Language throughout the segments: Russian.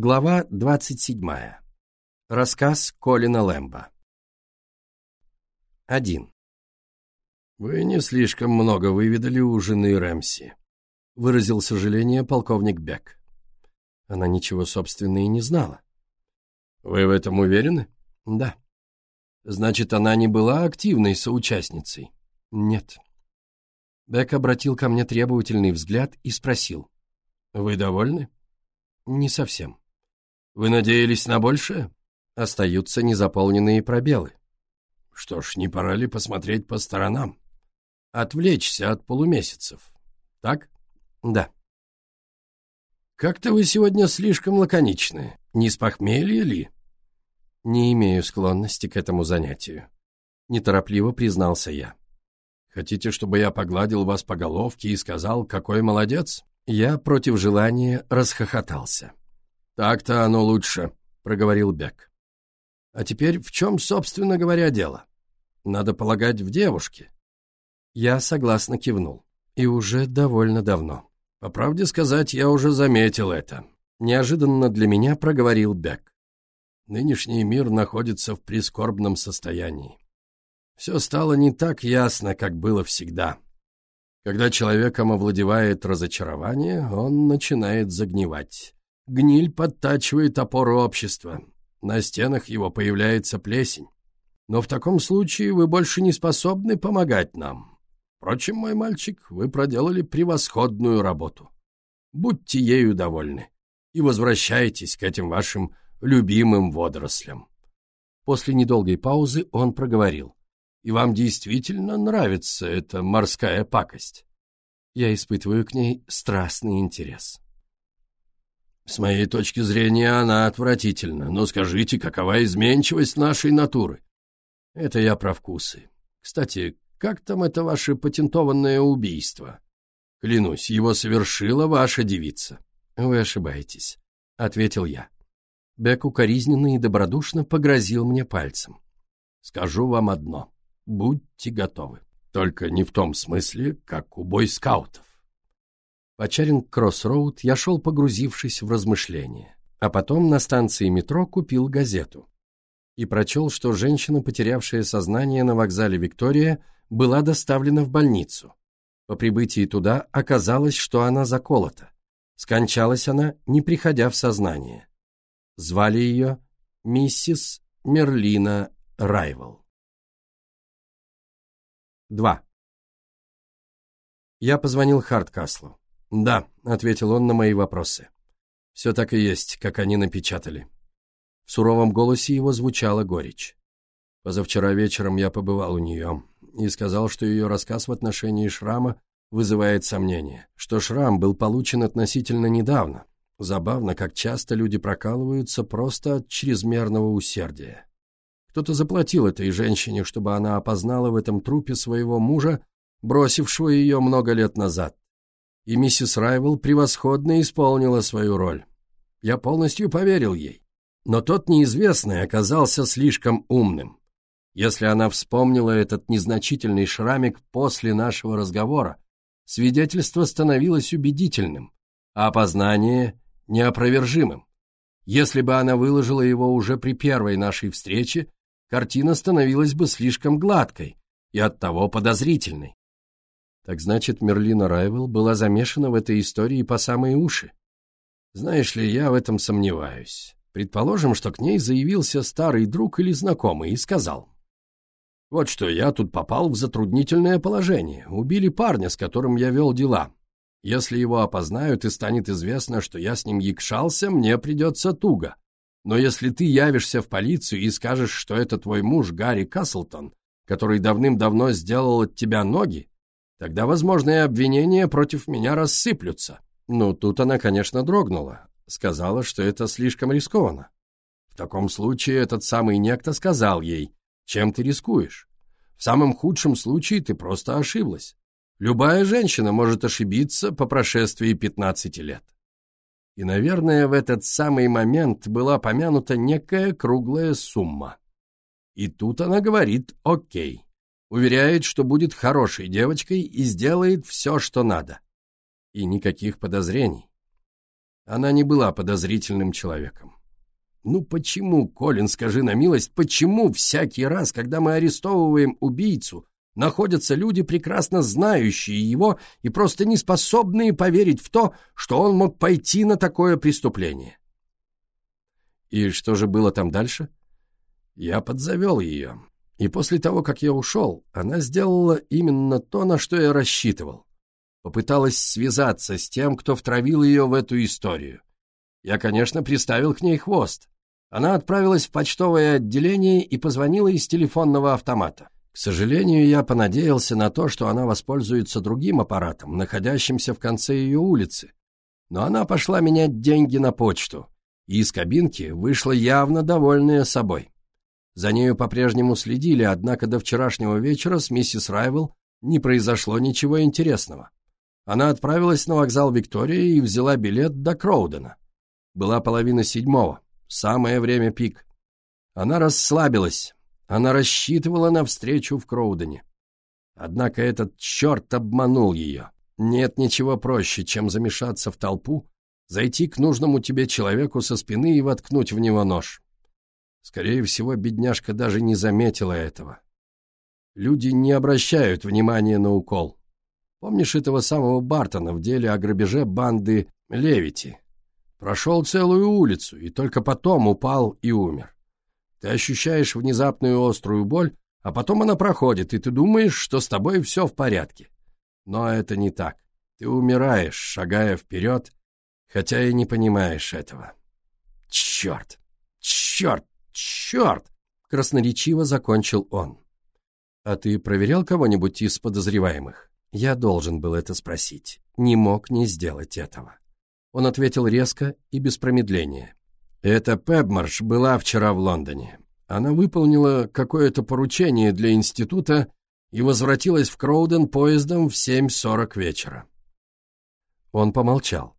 Глава 27. Рассказ Колина Лэмба. 1. «Вы не слишком много выведали у жены Рэмси», — выразил сожаление полковник Бек. Она ничего, собственно, и не знала. «Вы в этом уверены?» «Да». «Значит, она не была активной соучастницей?» «Нет». Бек обратил ко мне требовательный взгляд и спросил. «Вы довольны?» «Не совсем». Вы надеялись на большее? Остаются незаполненные пробелы. Что ж, не пора ли посмотреть по сторонам? Отвлечься от полумесяцев. Так? Да. Как-то вы сегодня слишком лаконичны. Не с похмелья ли? Не имею склонности к этому занятию. Неторопливо признался я. Хотите, чтобы я погладил вас по головке и сказал, какой молодец? Я против желания расхохотался. «Так-то оно лучше», — проговорил Бек. «А теперь в чем, собственно говоря, дело? Надо полагать, в девушке». Я согласно кивнул. И уже довольно давно. По правде сказать, я уже заметил это. Неожиданно для меня проговорил Бек. Нынешний мир находится в прискорбном состоянии. Все стало не так ясно, как было всегда. Когда человеком овладевает разочарование, он начинает загнивать. Гниль подтачивает опору общества. На стенах его появляется плесень. Но в таком случае вы больше не способны помогать нам. Впрочем, мой мальчик, вы проделали превосходную работу. Будьте ею довольны и возвращайтесь к этим вашим любимым водорослям. После недолгой паузы он проговорил. И вам действительно нравится эта морская пакость? Я испытываю к ней страстный интерес. С моей точки зрения, она отвратительна, но скажите, какова изменчивость нашей натуры? Это я про вкусы. Кстати, как там это ваше патентованное убийство? Клянусь, его совершила ваша девица. Вы ошибаетесь, — ответил я. Бек укоризненно и добродушно погрозил мне пальцем. Скажу вам одно. Будьте готовы. Только не в том смысле, как у бойскаутов. По Чаринг-Кросс-Роуд я шел, погрузившись в размышления. А потом на станции метро купил газету. И прочел, что женщина, потерявшая сознание на вокзале Виктория, была доставлена в больницу. По прибытии туда оказалось, что она заколота. Скончалась она, не приходя в сознание. Звали ее миссис Мерлина Райвел. 2. Я позвонил Харткаслу. «Да», — ответил он на мои вопросы. «Все так и есть, как они напечатали». В суровом голосе его звучала горечь. Позавчера вечером я побывал у нее и сказал, что ее рассказ в отношении шрама вызывает сомнения, что шрам был получен относительно недавно. Забавно, как часто люди прокалываются просто от чрезмерного усердия. Кто-то заплатил этой женщине, чтобы она опознала в этом трупе своего мужа, бросившего ее много лет назад и миссис Райвел превосходно исполнила свою роль. Я полностью поверил ей. Но тот неизвестный оказался слишком умным. Если она вспомнила этот незначительный шрамик после нашего разговора, свидетельство становилось убедительным, а опознание — неопровержимым. Если бы она выложила его уже при первой нашей встрече, картина становилась бы слишком гладкой и оттого подозрительной. Так значит, Мерлина Райвел была замешана в этой истории по самые уши. Знаешь ли, я в этом сомневаюсь. Предположим, что к ней заявился старый друг или знакомый и сказал. Вот что, я тут попал в затруднительное положение. Убили парня, с которым я вел дела. Если его опознают и станет известно, что я с ним якшался, мне придется туго. Но если ты явишься в полицию и скажешь, что это твой муж Гарри Каслтон, который давным-давно сделал от тебя ноги, Тогда возможные обвинения против меня рассыплются. Ну, тут она, конечно, дрогнула. Сказала, что это слишком рискованно. В таком случае этот самый некто сказал ей, чем ты рискуешь. В самом худшем случае ты просто ошиблась. Любая женщина может ошибиться по прошествии 15 лет. И, наверное, в этот самый момент была помянута некая круглая сумма. И тут она говорит «Окей». Уверяет, что будет хорошей девочкой и сделает все, что надо. И никаких подозрений. Она не была подозрительным человеком. Ну почему, Колин, скажи на милость, почему всякий раз, когда мы арестовываем убийцу, находятся люди, прекрасно знающие его и просто не способные поверить в то, что он мог пойти на такое преступление? И что же было там дальше? Я подзавел ее. И после того, как я ушел, она сделала именно то, на что я рассчитывал. Попыталась связаться с тем, кто втравил ее в эту историю. Я, конечно, приставил к ней хвост. Она отправилась в почтовое отделение и позвонила из телефонного автомата. К сожалению, я понадеялся на то, что она воспользуется другим аппаратом, находящимся в конце ее улицы. Но она пошла менять деньги на почту, и из кабинки вышла явно довольная собой. За нею по-прежнему следили, однако до вчерашнего вечера с миссис Райвел не произошло ничего интересного. Она отправилась на вокзал Виктория и взяла билет до Кроудена. Была половина седьмого, самое время пик. Она расслабилась, она рассчитывала на встречу в Кроудене. Однако этот черт обманул ее. Нет ничего проще, чем замешаться в толпу, зайти к нужному тебе человеку со спины и воткнуть в него нож. Скорее всего, бедняжка даже не заметила этого. Люди не обращают внимания на укол. Помнишь этого самого Бартона в деле о грабеже банды Левити? Прошел целую улицу и только потом упал и умер. Ты ощущаешь внезапную острую боль, а потом она проходит, и ты думаешь, что с тобой все в порядке. Но это не так. Ты умираешь, шагая вперед, хотя и не понимаешь этого. Черт! Черт! Черт! Красноречиво закончил он. А ты проверял кого-нибудь из подозреваемых? Я должен был это спросить. Не мог не сделать этого. Он ответил резко и без промедления. «Эта Пебмарш была вчера в Лондоне. Она выполнила какое-то поручение для института и возвратилась в Кроуден поездом в 7.40 вечера». Он помолчал.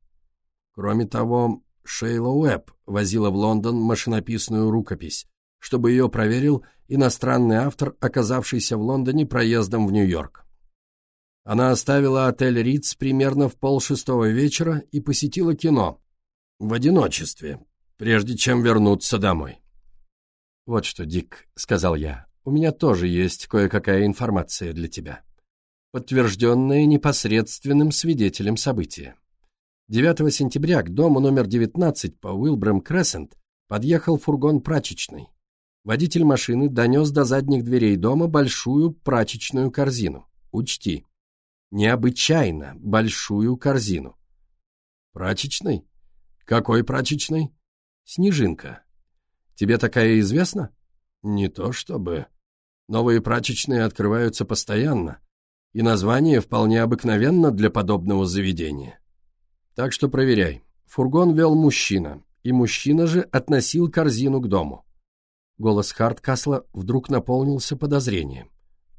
Кроме того, Шейла Уэбб возила в Лондон машинописную рукопись, чтобы ее проверил иностранный автор, оказавшийся в Лондоне проездом в Нью-Йорк. Она оставила отель Ritz примерно в полшестого вечера и посетила кино. В одиночестве, прежде чем вернуться домой. «Вот что, Дик», — сказал я, — «у меня тоже есть кое-какая информация для тебя, подтвержденная непосредственным свидетелем события. 9 сентября к дому номер 19 по Уилбрэм Крессент подъехал фургон прачечный. Водитель машины донес до задних дверей дома большую прачечную корзину. Учти, необычайно большую корзину. Прачечный? Какой прачечный? Снежинка. Тебе такая известна? Не то чтобы. Новые прачечные открываются постоянно, и название вполне обыкновенно для подобного заведения. Так что проверяй. Фургон вел мужчина, и мужчина же относил корзину к дому. Голос Харткасла вдруг наполнился подозрением.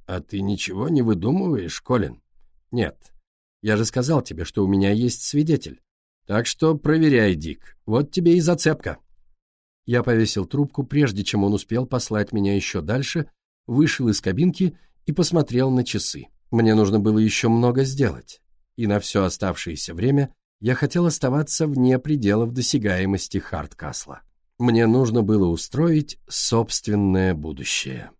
«А ты ничего не выдумываешь, Колин?» «Нет. Я же сказал тебе, что у меня есть свидетель. Так что проверяй, Дик. Вот тебе и зацепка». Я повесил трубку, прежде чем он успел послать меня еще дальше, вышел из кабинки и посмотрел на часы. Мне нужно было еще много сделать, и на все оставшееся время я хотел оставаться вне пределов досягаемости Харткасла. Мне нужно было устроить собственное будущее.